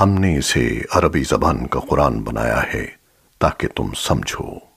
ہم نے اسے عربی زبان کا قرآن بنایا ہے تاکہ تم سمجھو۔